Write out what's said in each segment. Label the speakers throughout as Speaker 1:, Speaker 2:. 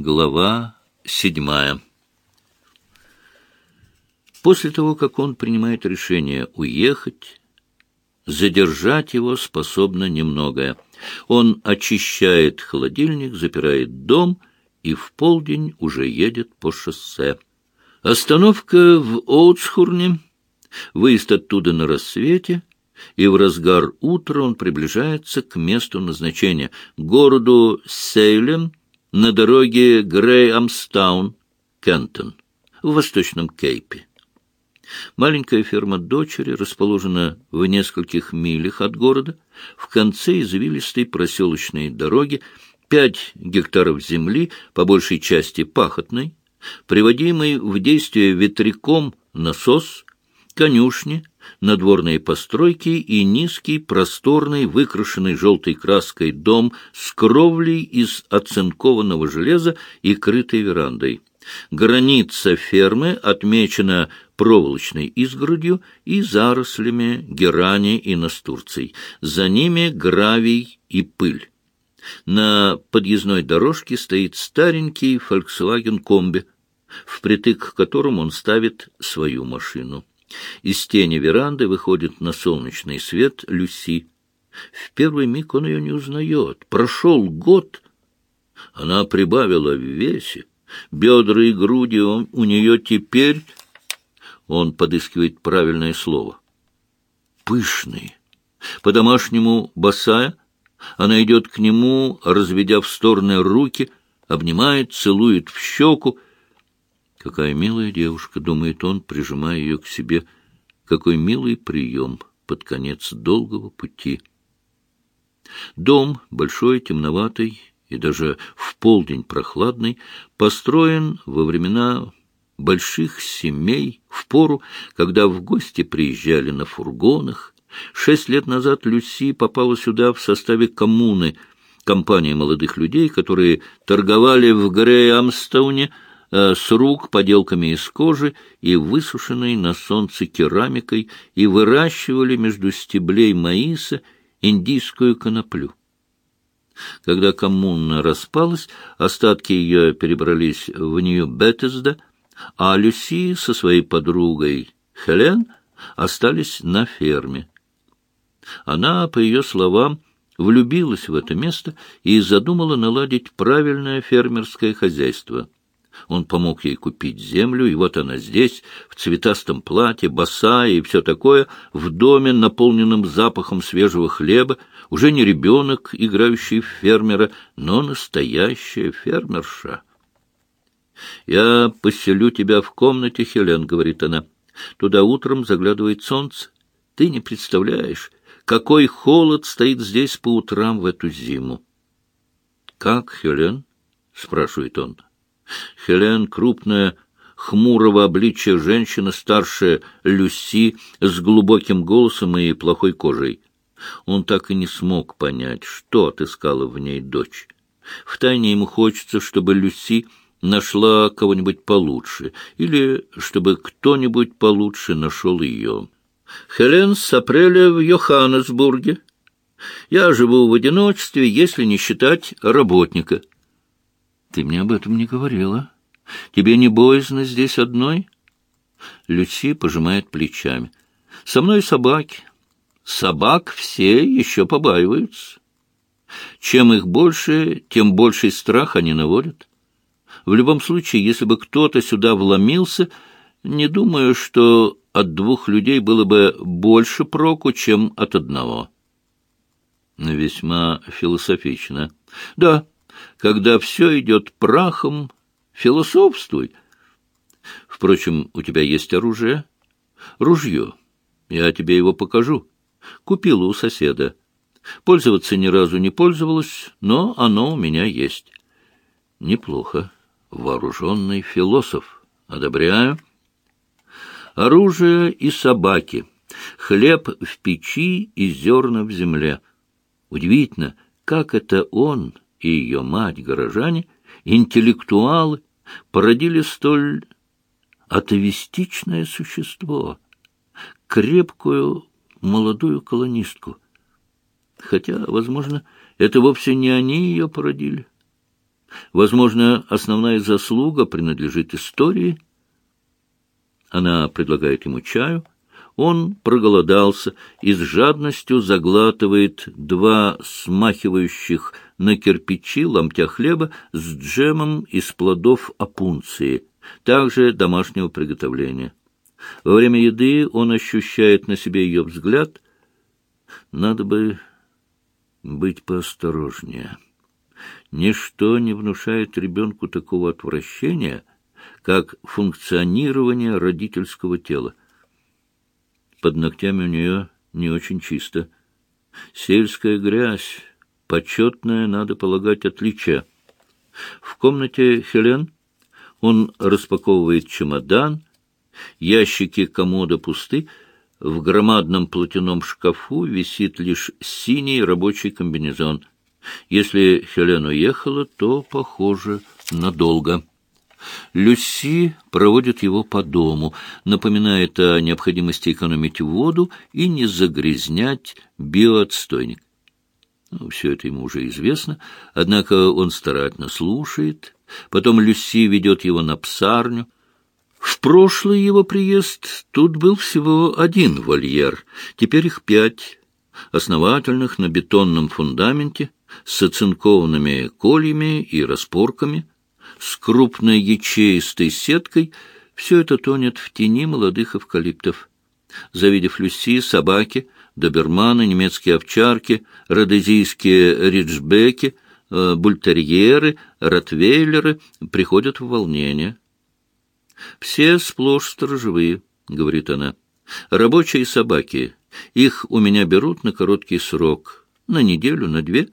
Speaker 1: Глава седьмая После того, как он принимает решение уехать, задержать его способно немногое. Он очищает холодильник, запирает дом и в полдень уже едет по шоссе. Остановка в Оутсхурне, выезд оттуда на рассвете, и в разгар утра он приближается к месту назначения, городу Сейлем, на дороге Грей-Амстаун, Кентон, в Восточном Кейпе. Маленькая ферма дочери расположена в нескольких милях от города, в конце извилистой проселочной дороги, пять гектаров земли, по большей части пахотной, приводимый в действие ветряком насос, конюшни, надворные постройки и низкий, просторный, выкрашенный желтой краской дом с кровлей из оцинкованного железа и крытой верандой. Граница фермы отмечена проволочной изгородью и зарослями герани и настурций. За ними гравий и пыль. На подъездной дорожке стоит старенький Volkswagen Комби, впритык к которому он ставит свою машину. Из тени веранды выходит на солнечный свет Люси. В первый миг он ее не узнает. Прошел год. Она прибавила в весе. Бедра и груди он, у нее теперь... Он подыскивает правильное слово. Пышные. По-домашнему босая. Она идет к нему, разведя в стороны руки, обнимает, целует в щеку, Какая милая девушка, думает он, прижимая ее к себе. Какой милый прием под конец долгого пути. Дом, большой, темноватый и даже в полдень прохладный, построен во времена больших семей, в пору, когда в гости приезжали на фургонах. Шесть лет назад Люси попала сюда в составе коммуны, компании молодых людей, которые торговали в Грей-Амстауне, Э, с рук поделками из кожи и высушенной на солнце керамикой и выращивали между стеблей маиса индийскую коноплю. Когда коммуна распалась, остатки ее перебрались в Нью-Беттесда, а Люси со своей подругой Хелен остались на ферме. Она, по ее словам, влюбилась в это место и задумала наладить правильное фермерское хозяйство — он помог ей купить землю, и вот она здесь, в цветастом платье, босая и все такое, в доме, наполненном запахом свежего хлеба, уже не ребенок, играющий в фермера, но настоящая фермерша. «Я поселю тебя в комнате, Хелен», — говорит она. «Туда утром заглядывает солнце. Ты не представляешь, какой холод стоит здесь по утрам в эту зиму». «Как, Хелен?» — спрашивает он. Хелен, крупная, хмурого обличия женщина, старшая Люси, с глубоким голосом и плохой кожей. Он так и не смог понять, что отыскала в ней дочь. Втайне ему хочется, чтобы Люси нашла кого-нибудь получше, или чтобы кто-нибудь получше нашел ее. Хелен с апреля в Йоханнесбурге. Я живу в одиночестве, если не считать работника. Ты мне об этом не говорила. Тебе не боязно здесь одной? Люси пожимает плечами. Со мной собаки. Собак все еще побаиваются. Чем их больше, тем больший страх они наводят. В любом случае, если бы кто-то сюда вломился, не думаю, что от двух людей было бы больше проку, чем от одного. Весьма философично. Да, когда все идет прахом, философствуй. Впрочем, у тебя есть оружие? Ружье. Я тебе его покажу. Купила у соседа. Пользоваться ни разу не пользовалась, но оно у меня есть. Неплохо. Вооруженный философ. Одобряю. Оружие и собаки. Хлеб в печи и зерна в земле. Удивительно, как это он и ее мать-горожане, интеллектуалы, породили столь атовистичное существо, крепкую молодую колонистку. Хотя, возможно, это вовсе не они ее породили. Возможно, основная заслуга принадлежит истории. Она предлагает ему чаю. Он проголодался и с жадностью заглатывает два смахивающих на кирпичи ломтя хлеба с джемом из плодов опунции, также домашнего приготовления. Во время еды он ощущает на себе ее взгляд. Надо бы быть поосторожнее. Ничто не внушает ребенку такого отвращения, как функционирование родительского тела. Под ногтями у нее не очень чисто. Сельская грязь, почетное, надо полагать, отличие. В комнате Хелен он распаковывает чемодан, ящики комода пусты, в громадном платяном шкафу висит лишь синий рабочий комбинезон. Если Хелен уехала, то, похоже, надолго. Люси проводит его по дому, напоминает о необходимости экономить воду и не загрязнять биоотстойник. Ну, все это ему уже известно, однако он старательно слушает. Потом Люси ведет его на псарню. В прошлый его приезд тут был всего один вольер, теперь их пять, основательных на бетонном фундаменте, с оцинкованными кольями и распорками, с крупной ячеистой сеткой, все это тонет в тени молодых эвкалиптов. Завидев Люси, собаки, доберманы, немецкие овчарки, родезийские риджбеки, э, бультерьеры, ротвейлеры приходят в волнение. «Все сплошь сторожевые», — говорит она. «Рабочие собаки. Их у меня берут на короткий срок, на неделю, на две,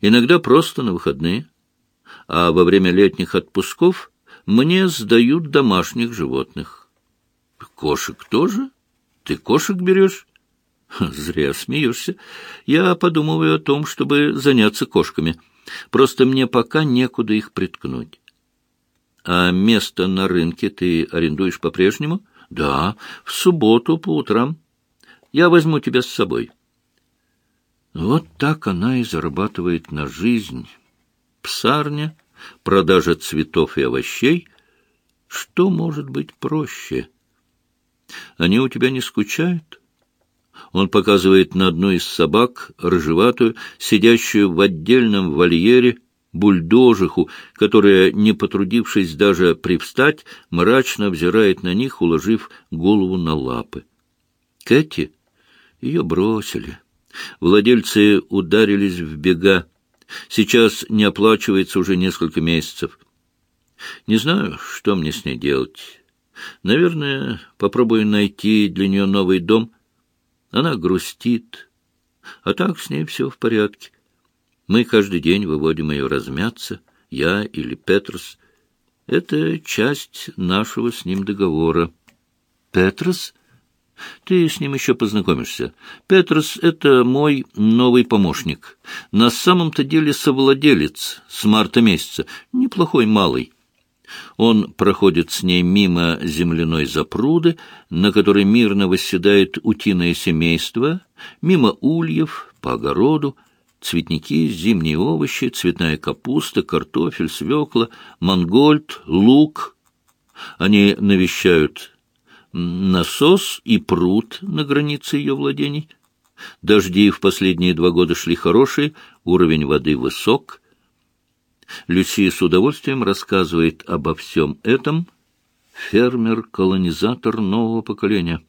Speaker 1: иногда просто на выходные. А во время летних отпусков мне сдают домашних животных». «Кошек тоже? Ты кошек берешь?» Зря смеешься. Я подумываю о том, чтобы заняться кошками. Просто мне пока некуда их приткнуть. А место на рынке ты арендуешь по-прежнему? Да, в субботу по утрам. Я возьму тебя с собой. Вот так она и зарабатывает на жизнь. Псарня, продажа цветов и овощей. Что может быть проще? Они у тебя не скучают? Он показывает на одну из собак, рыжеватую, сидящую в отдельном вольере, бульдожиху, которая, не потрудившись даже привстать, мрачно взирает на них, уложив голову на лапы. Кэти ее бросили. Владельцы ударились в бега. Сейчас не оплачивается уже несколько месяцев. Не знаю, что мне с ней делать. Наверное, попробую найти для нее новый дом. Она грустит. А так с ней все в порядке. Мы каждый день выводим ее размяться, я или Петрос. Это часть нашего с ним договора. Петрос? Ты с ним еще познакомишься. Петрос — это мой новый помощник. На самом-то деле совладелец с марта месяца. Неплохой малый. Он проходит с ней мимо земляной запруды, на которой мирно восседает утиное семейство, мимо ульев, по огороду, цветники, зимние овощи, цветная капуста, картофель, свекла, мангольд, лук. Они навещают насос и пруд на границе ее владений. Дожди в последние два года шли хорошие, уровень воды высок. Люси с удовольствием рассказывает обо всем этом. Фермер-колонизатор нового поколения.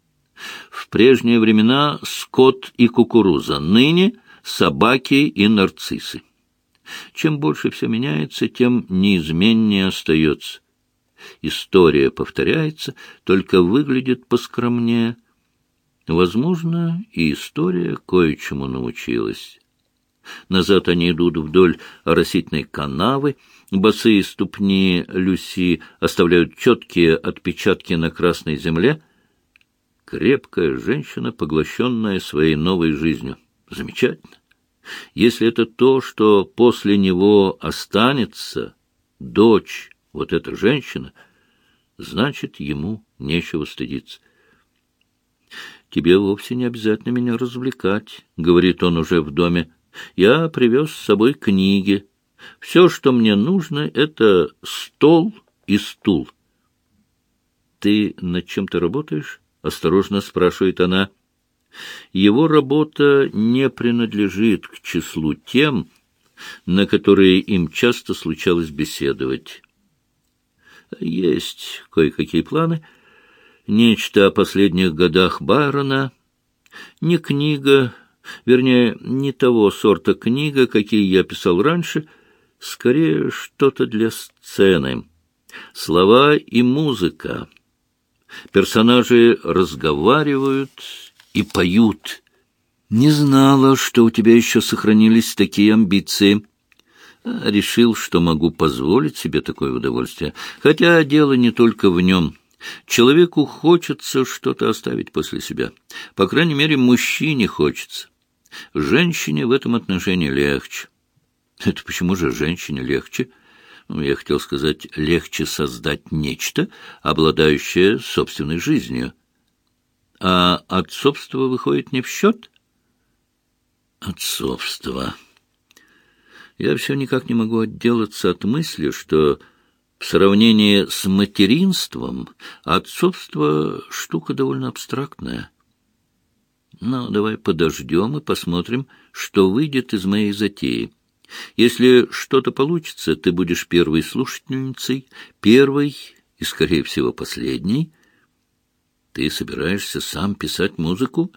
Speaker 1: В прежние времена скот и кукуруза, ныне собаки и нарциссы. Чем больше все меняется, тем неизменнее остается. История повторяется, только выглядит поскромнее. Возможно, и история кое-чему научилась. Назад они идут вдоль оросительной канавы, босые ступни Люси оставляют четкие отпечатки на красной земле. Крепкая женщина, поглощенная своей новой жизнью. Замечательно. Если это то, что после него останется, дочь, вот эта женщина, значит, ему нечего стыдиться. «Тебе вовсе не обязательно меня развлекать», — говорит он уже в доме. «Я привез с собой книги. Все, что мне нужно, это стол и стул. Ты над чем-то работаешь? Осторожно спрашивает она. Его работа не принадлежит к числу тем, на которые им часто случалось беседовать. Есть кое-какие планы. Нечто о последних годах Байрона. Не книга, вернее, не того сорта книга, какие я писал раньше, скорее что-то для сцены. Слова и музыка. Персонажи разговаривают и поют. Не знала, что у тебя еще сохранились такие амбиции. Решил, что могу позволить себе такое удовольствие. Хотя дело не только в нем. Человеку хочется что-то оставить после себя. По крайней мере, мужчине хочется. Женщине в этом отношении легче. Это почему же женщине легче? Ну, я хотел сказать, легче создать нечто, обладающее собственной жизнью. А отцовство выходит не в счет? Отцовство. Я все никак не могу отделаться от мысли, что в сравнении с материнством отцовство — штука довольно абстрактная. Но давай подождем и посмотрим, что выйдет из моей затеи. Если что-то получится, ты будешь первой слушательницей, первой и, скорее всего, последней. Ты собираешься сам писать музыку?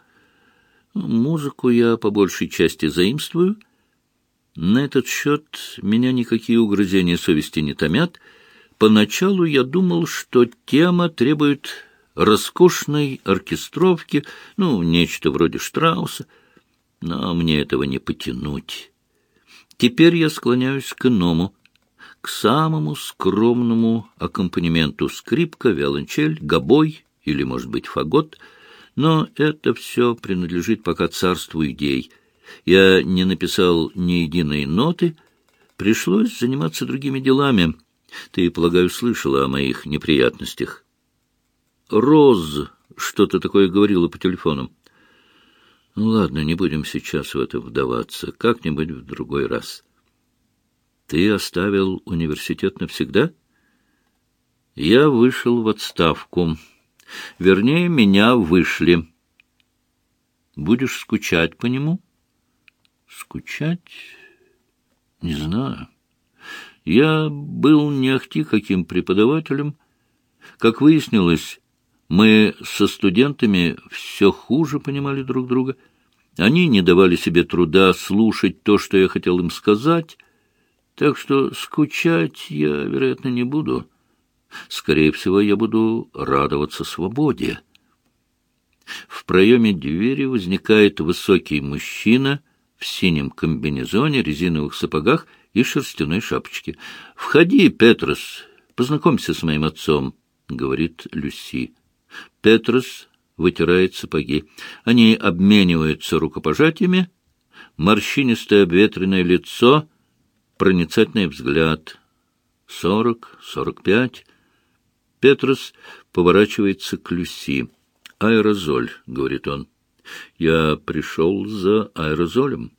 Speaker 1: Музыку я по большей части заимствую. На этот счет меня никакие угрызения совести не томят. Поначалу я думал, что тема требует роскошной оркестровки, ну, нечто вроде Штрауса, но мне этого не потянуть. Теперь я склоняюсь к иному, к самому скромному аккомпанементу скрипка, виолончель, гобой или, может быть, фагот, но это все принадлежит пока царству идей. Я не написал ни единой ноты, пришлось заниматься другими делами. Ты, полагаю, слышала о моих неприятностях. Роз что-то такое говорила по телефону. Ну ладно, не будем сейчас в это вдаваться, как-нибудь в другой раз. Ты оставил университет навсегда? Я вышел в отставку. Вернее, меня вышли. Будешь скучать по нему? Скучать? Не знаю. Я был не ахти каким преподавателем. Как выяснилось, мы со студентами все хуже понимали друг друга. Они не давали себе труда слушать то, что я хотел им сказать, так что скучать я, вероятно, не буду. Скорее всего, я буду радоваться свободе. В проеме двери возникает высокий мужчина в синем комбинезоне, резиновых сапогах и шерстяной шапочке. «Входи, Петрос, познакомься с моим отцом», — говорит Люси. Петрос вытирает сапоги. Они обмениваются рукопожатиями. Морщинистое обветренное лицо, проницательный взгляд. Сорок, сорок пять. Петрос поворачивается к Люси. «Аэрозоль», — говорит он. «Я пришел за аэрозолем.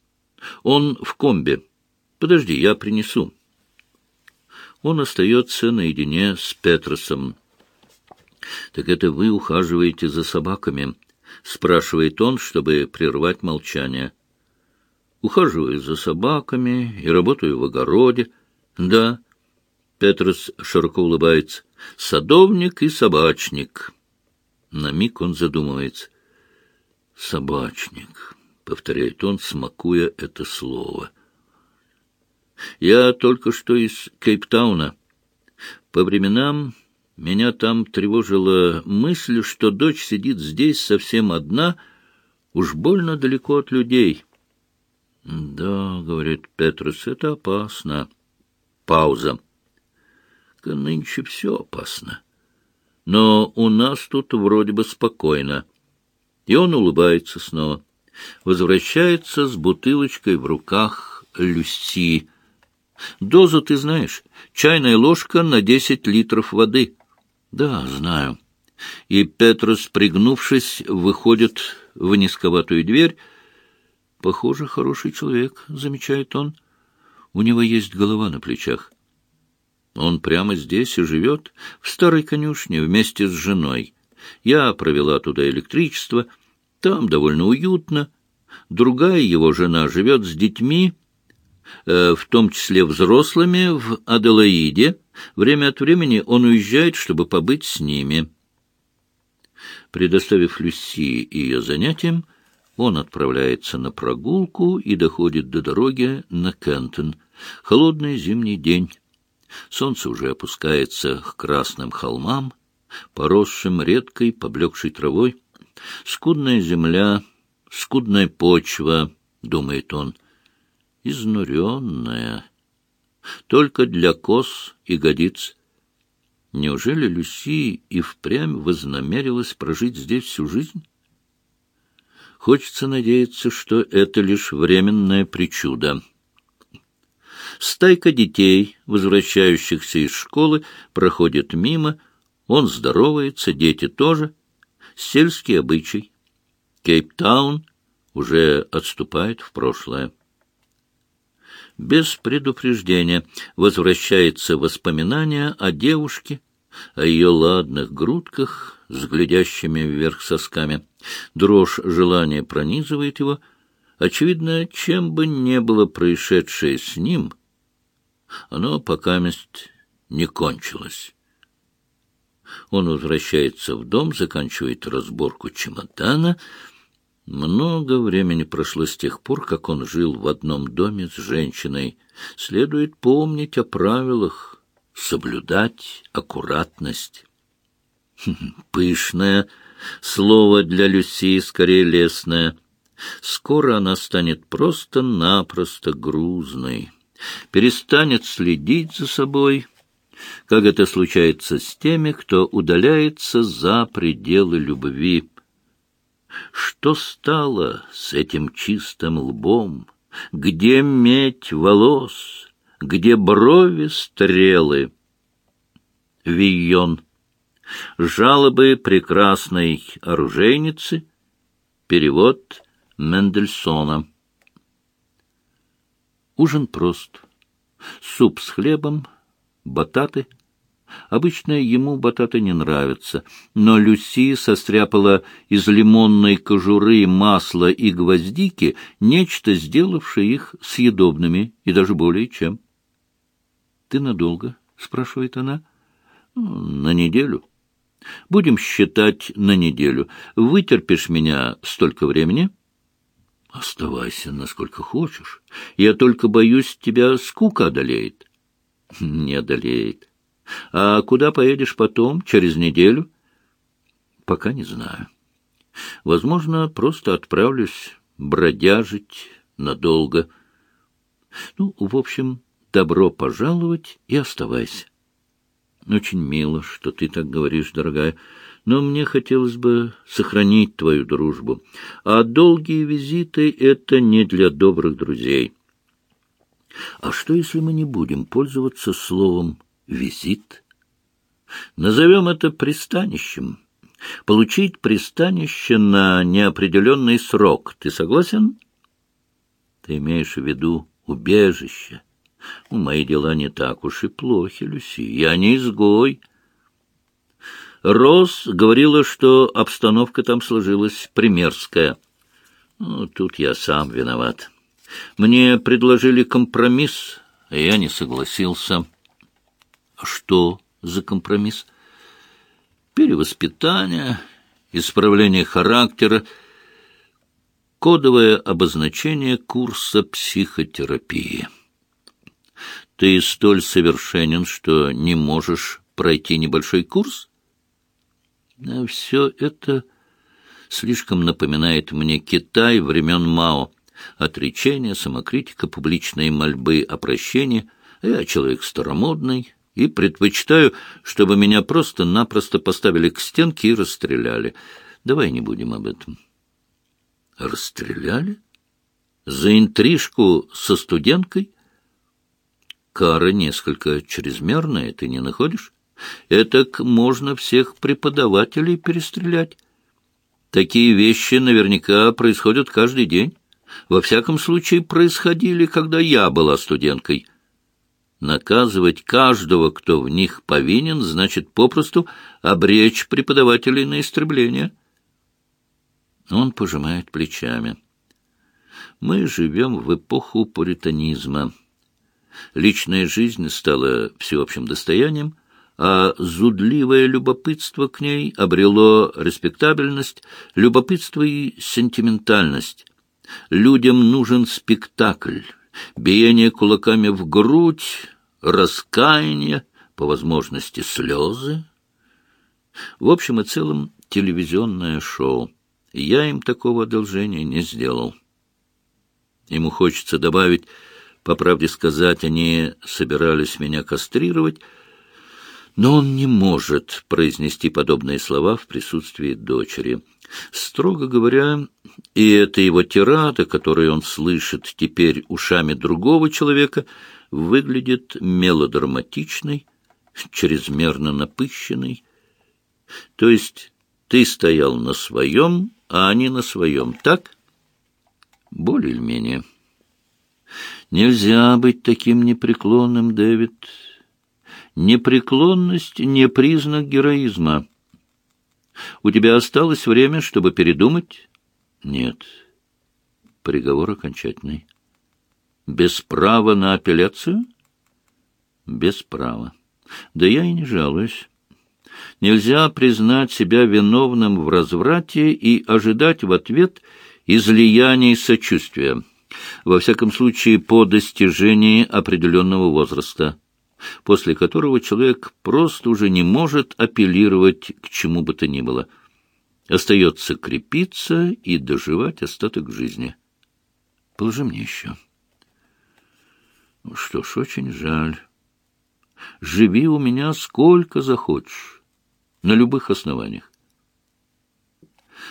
Speaker 1: Он в комбе. Подожди, я принесу». Он остается наедине с Петросом. «Так это вы ухаживаете за собаками?» — спрашивает он, чтобы прервать молчание. «Ухаживаю за собаками и работаю в огороде». «Да». Петрос широко улыбается. «Садовник и собачник». На миг он задумывается. «Собачник», — повторяет он, смакуя это слово. «Я только что из Кейптауна. По временам меня там тревожила мысль, что дочь сидит здесь совсем одна, уж больно далеко от людей. — Да, — говорит Петрус, — это опасно. Пауза. — Нынче все опасно. Но у нас тут вроде бы спокойно. И он улыбается снова. Возвращается с бутылочкой в руках Люси. Дозу ты знаешь. Чайная ложка на десять литров воды. Да, знаю. И Петрос, пригнувшись, выходит в низковатую дверь. Похоже, хороший человек, замечает он. У него есть голова на плечах. Он прямо здесь и живет, в старой конюшне, вместе с женой. Я провела туда электричество, там довольно уютно. Другая его жена живет с детьми, в том числе взрослыми, в Аделаиде. Время от времени он уезжает, чтобы побыть с ними. Предоставив Люси ее занятиям, он отправляется на прогулку и доходит до дороги на Кентон. Холодный зимний день. Солнце уже опускается к красным холмам, поросшим редкой, поблекшей травой. Скудная земля, скудная почва, — думает он, — изнуренная. Только для коз и годиц. Неужели Люси и впрямь вознамерилась прожить здесь всю жизнь? Хочется надеяться, что это лишь временное причуда. Стайка детей, возвращающихся из школы, проходит мимо. Он здоровается, дети тоже. Сельский обычай. Кейптаун уже отступает в прошлое. Без предупреждения возвращается воспоминание о девушке, о ее ладных грудках с глядящими вверх сосками. Дрожь желания пронизывает его. Очевидно, чем бы ни было происшедшее с ним, оно покаместь не кончилось. Он возвращается в дом, заканчивает разборку чемодана. Много времени прошло с тех пор, как он жил в одном доме с женщиной. Следует помнить о правилах, соблюдать аккуратность. Пышное слово для Люси, скорее лесное. Скоро она станет просто-напросто грузной перестанет следить за собой, как это случается с теми, кто удаляется за пределы любви. Что стало с этим чистым лбом? Где медь волос? Где брови стрелы? Вийон. Жалобы прекрасной оружейницы. Перевод Мендельсона. Ужин прост. Суп с хлебом, бататы. Обычно ему бататы не нравятся, но Люси состряпала из лимонной кожуры, масла и гвоздики нечто, сделавшее их съедобными, и даже более чем. — Ты надолго? — спрашивает она. — На неделю. — Будем считать на неделю. Вытерпишь меня столько времени? — Оставайся, насколько хочешь. Я только боюсь, тебя скука одолеет. Не одолеет. А куда поедешь потом, через неделю? Пока не знаю. Возможно, просто отправлюсь бродяжить надолго. Ну, в общем, добро пожаловать и оставайся. Очень мило, что ты так говоришь, дорогая но мне хотелось бы сохранить твою дружбу. А долгие визиты — это не для добрых друзей. А что, если мы не будем пользоваться словом «визит»? Назовем это пристанищем. Получить пристанище на неопределенный срок. Ты согласен? Ты имеешь в виду убежище. Мои дела не так уж и плохи, Люси. Я не изгой. Рос говорила, что обстановка там сложилась примерская. Ну, тут я сам виноват. Мне предложили компромисс, а я не согласился. Что за компромисс? Перевоспитание, исправление характера, кодовое обозначение курса психотерапии. Ты столь совершенен, что не можешь пройти небольшой курс? А все это слишком напоминает мне Китай времен Мао. Отречение, самокритика, публичные мольбы о прощении. Я человек старомодный и предпочитаю, чтобы меня просто-напросто поставили к стенке и расстреляли. Давай не будем об этом. Расстреляли? За интрижку со студенткой? Кара несколько чрезмерная, ты не находишь? Этак можно всех преподавателей перестрелять. Такие вещи наверняка происходят каждый день. Во всяком случае, происходили, когда я была студенткой. Наказывать каждого, кто в них повинен, значит попросту обречь преподавателей на истребление. Он пожимает плечами. Мы живем в эпоху пуританизма. Личная жизнь стала всеобщим достоянием, а зудливое любопытство к ней обрело респектабельность, любопытство и сентиментальность. Людям нужен спектакль, биение кулаками в грудь, раскаяние, по возможности слезы. В общем и целом телевизионное шоу. Я им такого одолжения не сделал. Ему хочется добавить, по правде сказать, они собирались меня кастрировать, но он не может произнести подобные слова в присутствии дочери. Строго говоря, и эта его тирада, которую он слышит теперь ушами другого человека, выглядит мелодраматичной, чрезмерно напыщенной. То есть ты стоял на своем, а они на своем, так? Более или менее. Нельзя быть таким непреклонным, Дэвид. Непреклонность — не признак героизма. У тебя осталось время, чтобы передумать? Нет. Приговор окончательный. Без права на апелляцию? Без права. Да я и не жалуюсь. Нельзя признать себя виновным в разврате и ожидать в ответ излияний сочувствия. Во всяком случае, по достижении определенного возраста после которого человек просто уже не может апеллировать к чему бы то ни было. Остается крепиться и доживать остаток жизни. Положи мне еще. Ну что ж, очень жаль. Живи у меня сколько захочешь, на любых основаниях.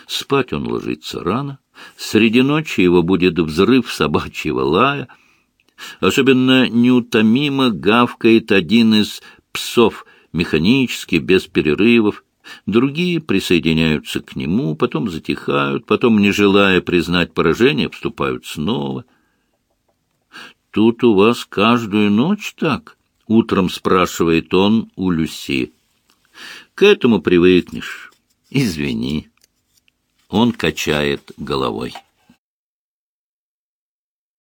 Speaker 1: Спать он ложится рано, среди ночи его будет взрыв собачьего лая — Особенно неутомимо гавкает один из псов, механически, без перерывов. Другие присоединяются к нему, потом затихают, потом, не желая признать поражение, вступают снова. «Тут у вас каждую ночь так?» — утром спрашивает он у Люси. «К этому привыкнешь. Извини». Он качает головой.